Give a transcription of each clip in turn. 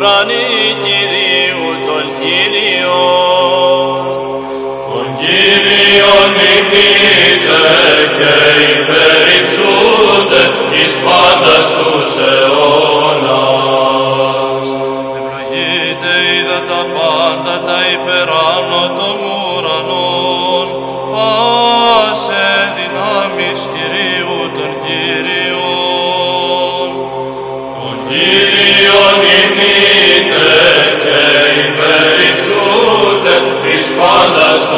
ουρανή Κυρίου τον Κύριο, τον Κύριο νικείτε και υπερυψούνται εις πάντα στους αιώνας.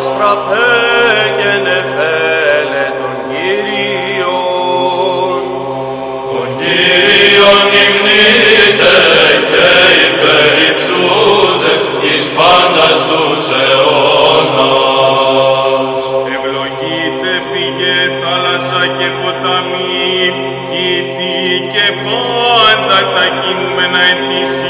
αστραπέ και νεφέλε των Κύριων. Των Κύριων υμνείτε και υπεριψούτε εις πάντας τους αιώνας. Ευλογείτε πηγέ θάλασσα και ποταμί, κήτη και πάντα τα κινούμενα ετήσια,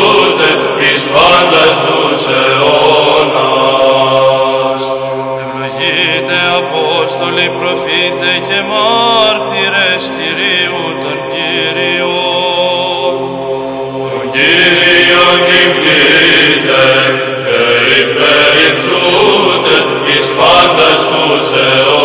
espadas do céu.